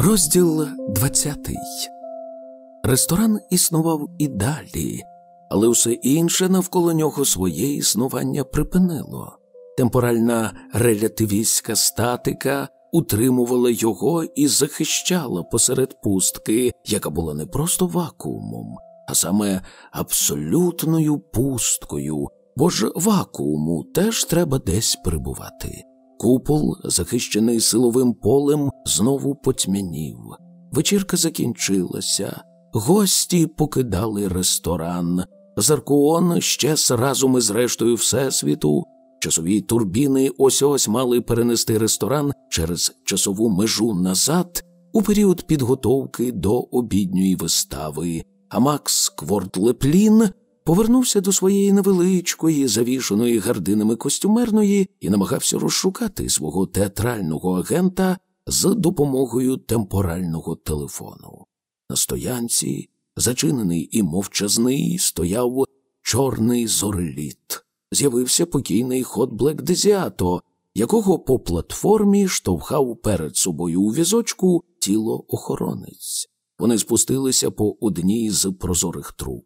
Розділ 20 Ресторан існував і далі, але все інше навколо нього своє існування припинило. Темпоральна релятивістська статика утримувала його і захищала посеред пустки, яка була не просто вакуумом, а саме абсолютною пусткою, бо ж вакууму теж треба десь перебувати. Купол, захищений силовим полем, знову потьмянів. Вечірка закінчилася, гості покидали ресторан. Заркуон щез разом із рештою Всесвіту. Часові турбіни ось ось мали перенести ресторан через часову межу назад у період підготовки до обідньої вистави, а Макс Квордлеплін повернувся до своєї невеличкої, завішаної гардинами костюмерної і намагався розшукати свого театрального агента з допомогою темпорального телефону. На стоянці, зачинений і мовчазний, стояв чорний зореліт. З'явився покійний ход Блек Дезіато, якого по платформі штовхав перед собою у візочку тіло охоронець. Вони спустилися по одній з прозорих труб.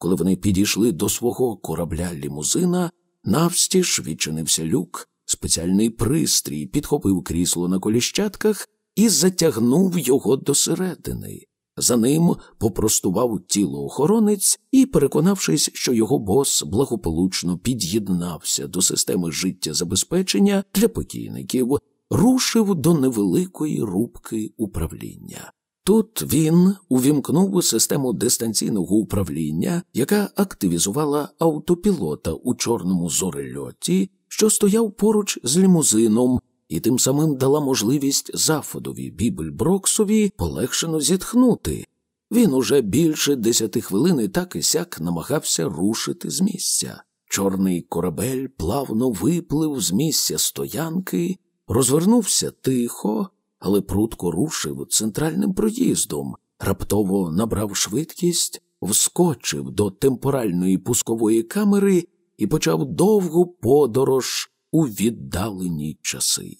Коли вони підійшли до свого корабля лімузина, навстіж відчинився люк, спеціальний пристрій підхопив крісло на коліщатках і затягнув його досередини. За ним попростував тіло охоронець і, переконавшись, що його бос благополучно під'єднався до системи життєзабезпечення для покійників, рушив до невеликої рубки управління. Тут він увімкнув систему дистанційного управління, яка активізувала автопілота у чорному зорельоті, що стояв поруч з лімузином, і тим самим дала можливість Зафодові Бібельброксові полегшено зітхнути. Він уже більше десяти хвилин і так і сяк намагався рушити з місця. Чорний корабель плавно виплив з місця стоянки, розвернувся тихо але прутко рушив центральним проїздом, раптово набрав швидкість, вскочив до темпоральної пускової камери і почав довгу подорож у віддалені часи.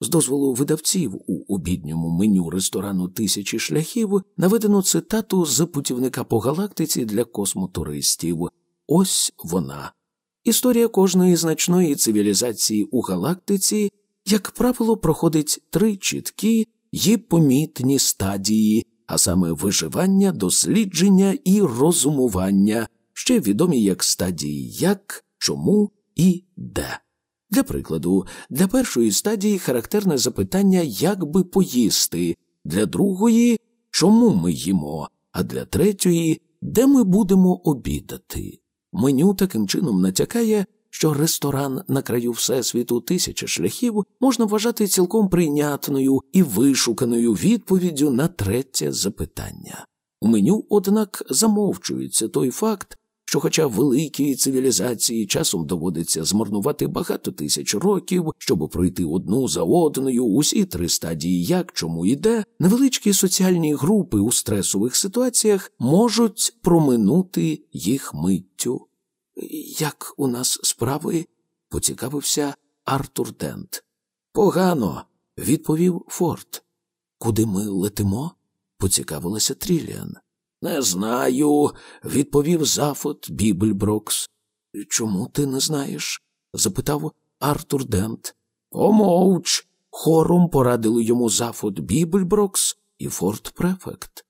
З дозволу видавців у обідньому меню ресторану тисячі шляхів наведено цитату з путівника по галактиці для космотуристів. Ось вона. Історія кожної значної цивілізації у галактиці як правило, проходить три чіткі й помітні стадії, а саме виживання, дослідження і розумування, ще відомі як стадії як, чому і де. Для прикладу, для першої стадії характерне запитання, як би поїсти, для другої чому ми їмо, а для третьої, де ми будемо обідати. Меню таким чином натякає, що ресторан на краю Всесвіту тисячі шляхів можна вважати цілком прийнятною і вишуканою відповіддю на третє запитання. У меню, однак, замовчується той факт, що, хоча великій цивілізації часом доводиться змарнувати багато тисяч років, щоб пройти одну за одною усі три стадії, як чому і де, невеличкі соціальні групи у стресових ситуаціях можуть проминути їх миттю. Як у нас справи? поцікавився Артур Дент. Погано, відповів Форд. Куди ми летимо? поцікавилася Тріліан. Не знаю, відповів Зафот Бібельброкс. Чому ти не знаєш? запитав Артур Дент. Помовч. Хором порадили йому Зафот Бібельброкс і Форд Префект.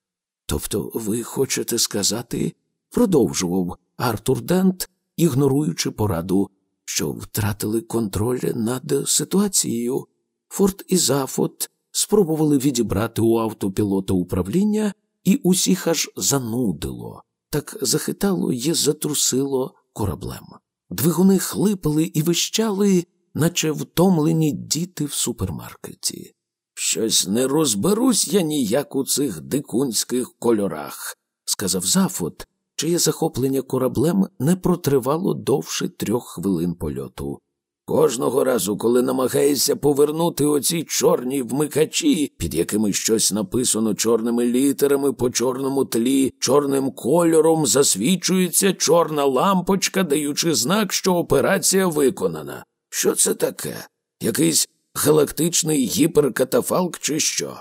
Тобто ви хочете сказати, продовжував Артур Дент, ігноруючи пораду, що втратили контроль над ситуацією. Форт і Зафот спробували відібрати у автопілота управління, і усіх аж занудило, так захитало і затрусило кораблем. Двигуни хлипали і вищали, наче втомлені діти в супермаркеті. Щось не розберусь я ніяк у цих дикунських кольорах, сказав Зафот, чиє захоплення кораблем не протривало довше трьох хвилин польоту. Кожного разу, коли намагаєшся повернути оці чорні вмикачі, під якими щось написано чорними літерами по чорному тлі, чорним кольором засвічується чорна лампочка, даючи знак, що операція виконана. Що це таке? Якийсь галактичний гіперкатафалк, чи що?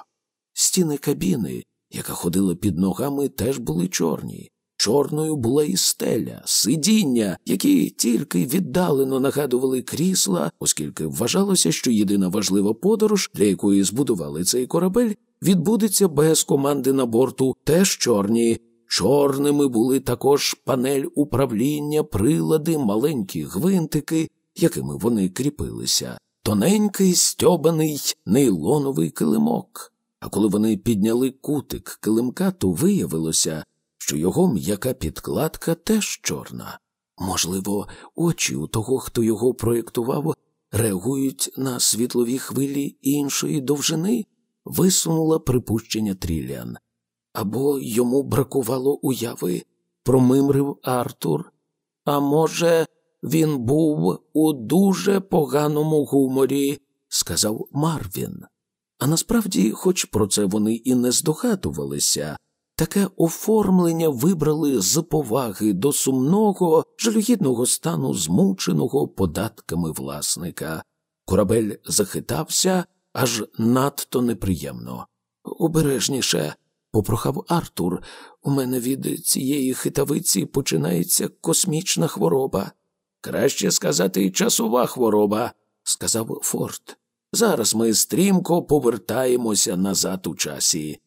Стіни кабіни, яка ходила під ногами, теж були чорні. Чорною була і стеля, сидіння, які тільки віддалено нагадували крісла, оскільки вважалося, що єдина важлива подорож, для якої збудували цей корабель, відбудеться без команди на борту, теж чорні. Чорними були також панель управління, прилади, маленькі гвинтики, якими вони кріпилися, тоненький стьобаний нейлоновий килимок. А коли вони підняли кутик килимка, то виявилося, що його м'яка підкладка теж чорна. Можливо, очі у того, хто його проєктував, реагують на світлові хвилі іншої довжини, висунула припущення Тріліан. Або йому бракувало уяви, промимрив Артур. А може, він був у дуже поганому гуморі, сказав Марвін. А насправді, хоч про це вони і не здогадувалися, таке оформлення вибрали з поваги до сумного, жалюгідного стану змученого податками власника. Корабель захитався аж надто неприємно. Обережніше, попрохав Артур, у мене від цієї хитавиці починається космічна хвороба. Краще сказати, часова хвороба, сказав Форд. Зараз ми стрімко повертаємося назад у часі.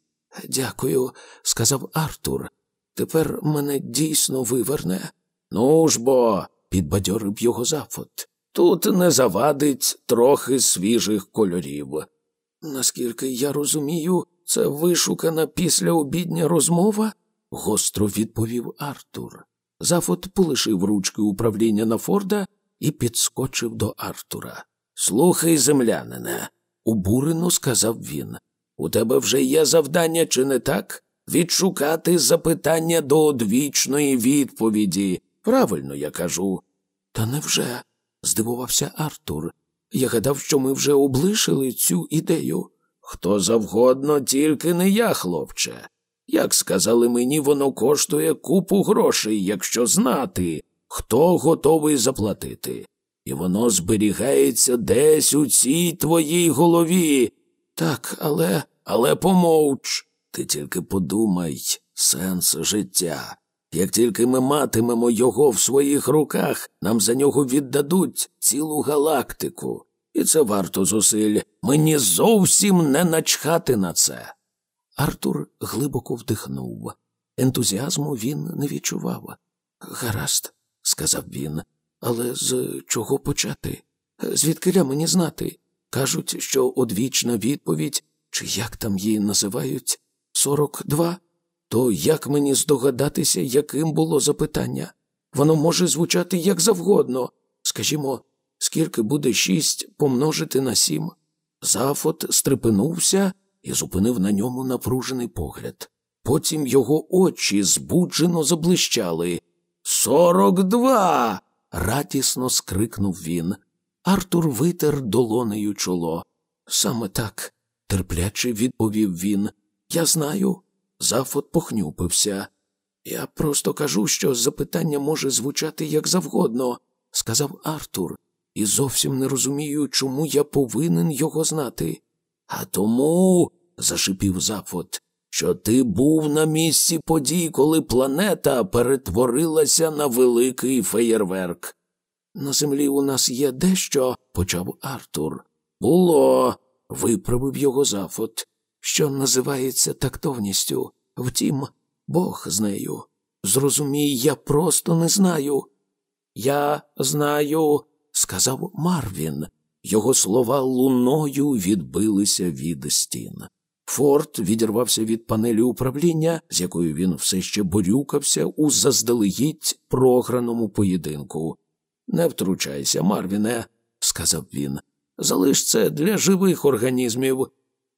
Дякую, сказав Артур. Тепер мене дійсно виверне. Ну ж бо, підбадьорив його зафот. Тут не завадить трохи свіжих кольорів. Наскільки я розумію, це вишукана післяобідня розмова, гостро відповів Артур. Зафот полишив ручки управління на Форда і підскочив до Артура. Слухай, землянине, обурено сказав він. У тебе вже є завдання, чи не так? Відшукати запитання до одвічної відповіді. Правильно я кажу. Та невже? здивувався Артур. Я гадав, що ми вже облишили цю ідею. Хто завгодно, тільки не я, хлопче. Як сказали мені, воно коштує купу грошей, якщо знати, хто готовий заплатити. І воно зберігається десь у цій твоїй голові. Так, але, але помовч. Ти тільки подумай, сенс життя. Як тільки ми матимемо його в своїх руках, нам за нього віддадуть цілу галактику. І це варто зусиль. Мені зовсім не начхати на це. Артур глибоко вдихнув. Ентузіазму він не відчував. Гаразд, сказав він, але з чого почати? Звідкиля мені знати? Кажуть, що одвічна відповідь, чи як там її називають, сорок два? То як мені здогадатися, яким було запитання? Воно може звучати як завгодно. Скажімо, скільки буде шість помножити на сім? Зафот стрепенувся і зупинив на ньому напружений погляд. Потім його очі збуджено заблищали. Сорок два. радісно скрикнув він. Артур витер долонею чоло. Саме так, терпляче відповів він. Я знаю. Зафот похнюпився. Я просто кажу, що запитання може звучати як завгодно, сказав Артур, і зовсім не розумію, чому я повинен його знати. А тому, зашипів Зафот, що ти був на місці подій, коли планета перетворилася на великий феєрверк. На землі у нас є дещо, почав Артур. Було, виправив його Зафот, що називається тактовністю. Втім, Бог з нею. Зрозумій, я просто не знаю. Я знаю, сказав Марвін. Його слова луною відбилися від стін. Форд відірвався від панелі управління, з якою він все ще борюкався у заздалегідь програному поєдинку. Не втручайся, Марвіне, сказав він. Залиш це для живих організмів.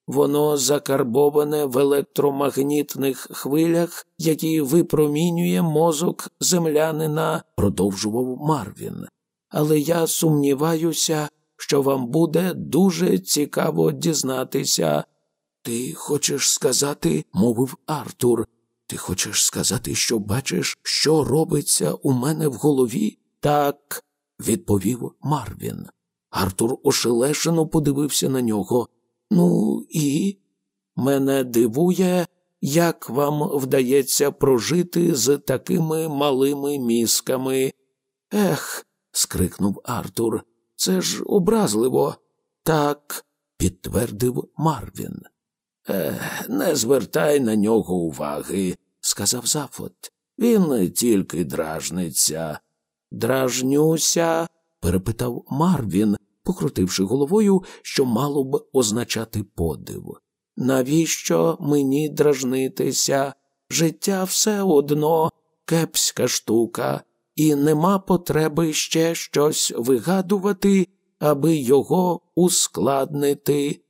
Воно закарбоване в електромагнітних хвилях, які випромінює мозок землянина, продовжував Марвін. Але я сумніваюся, що вам буде дуже цікаво дізнатися. Ти хочеш сказати, мовив Артур, ти хочеш сказати, що бачиш, що робиться у мене в голові? Так, відповів Марвін. Артур ошелешено подивився на нього. Ну і Мене дивує, як вам вдається прожити з такими малими мізками. Ех, скрикнув Артур, це ж образливо. Так, підтвердив Марвін. Ех, не звертай на нього уваги, сказав Зафот. Він тільки дражниться. Дражнюся? Перепитав Марвін, покрутивши головою, що мало б означати подив. Навіщо мені дражнитися? Життя все одно кепська штука, і нема потреби ще щось вигадувати, аби його ускладнити.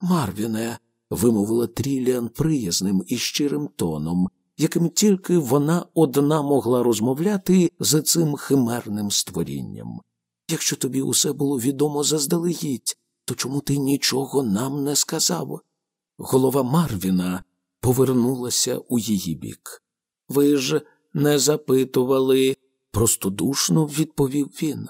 Марвіне, вимовила Тріліан приязним і щирим тоном, яким тільки вона одна могла розмовляти з цим химерним створінням. Якщо тобі усе було відомо заздалегідь, то чому ти нічого нам не сказав? Голова Марвіна повернулася у її бік. Ви ж не запитували, простодушно відповів він.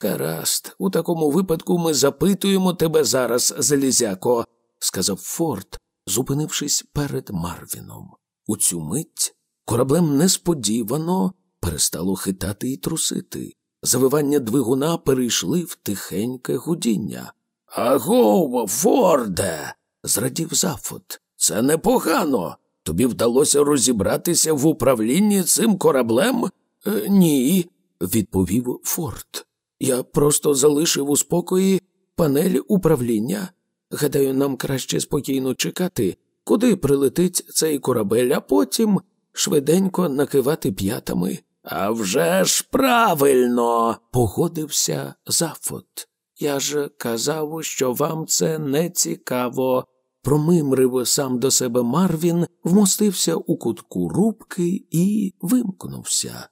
Гаразд, у такому випадку ми запитуємо тебе зараз, Залізяко, сказав Форд, зупинившись перед Марвіном. У цю мить кораблем несподівано перестало хитати і трусити. Завивання двигуна перейшли в тихеньке гудіння. Агов, Форде. зрадів Зафот. Це непогано. Тобі вдалося розібратися в управлінні цим кораблем? Е, ні, відповів Форд. Я просто залишив у спокої панель управління. Гадаю, нам краще спокійно чекати, куди прилетить цей корабель, а потім швиденько накивати п'ятами. «А вже ж правильно, погодився Зафот. Я ж казав, що вам це не цікаво. Промимрив сам до себе Марвін, вмостився у кутку рубки і вимкнувся.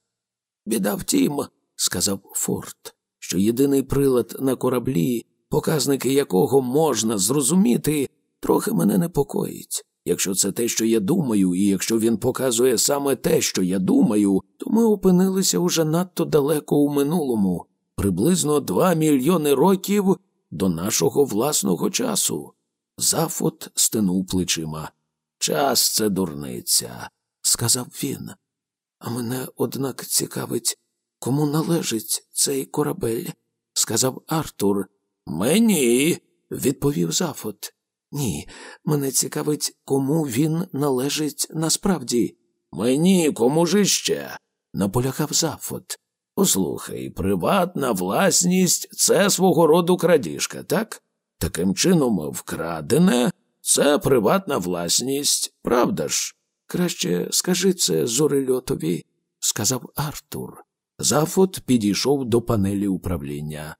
Біда втім, сказав Форд, що єдиний прилад на кораблі, показники якого можна зрозуміти, трохи мене непокоїть. Якщо це те, що я думаю, і якщо він показує саме те, що я думаю, то ми опинилися уже надто далеко у минулому, приблизно два мільйони років до нашого власного часу. Зафот стинув плечима. Час це дурниця, сказав він. А мене, однак, цікавить, кому належить цей корабель, сказав Артур. Мені, відповів Зафот. Ні, мене цікавить, кому він належить насправді. Мені кому ж іще, наполягав Зафот. Послухай, приватна власність це свого роду крадіжка, так? Таким чином, вкрадене це приватна власність, правда ж? Краще скажи це зорельотові, сказав Артур. Зафот підійшов до панелі управління.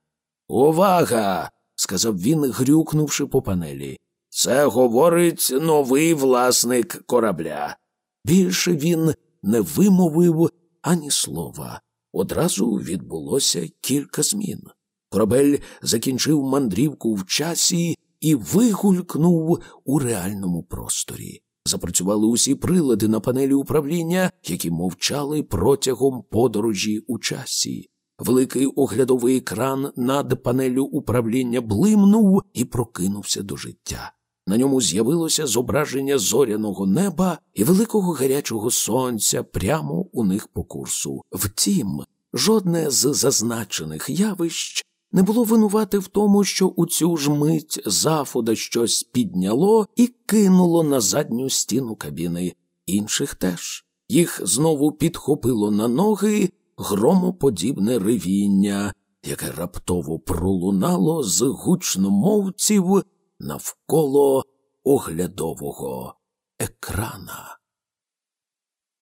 Увага! сказав він, грюкнувши по панелі. Це говорить новий власник корабля. Більше він не вимовив ані слова. Одразу відбулося кілька змін. Корабель закінчив мандрівку в часі і вигулькнув у реальному просторі. Запрацювали усі прилади на панелі управління, які мовчали протягом подорожі у часі. Великий оглядовий екран над панелю управління блимнув і прокинувся до життя. На ньому з'явилося зображення зоряного неба і великого гарячого сонця прямо у них по курсу. Втім, жодне з зазначених явищ не було винувати в тому, що у цю ж мить зафуда щось підняло і кинуло на задню стіну кабіни. Інших теж. Їх знову підхопило на ноги громоподібне ревіння, яке раптово пролунало з гучномовців навколо оглядового екрана.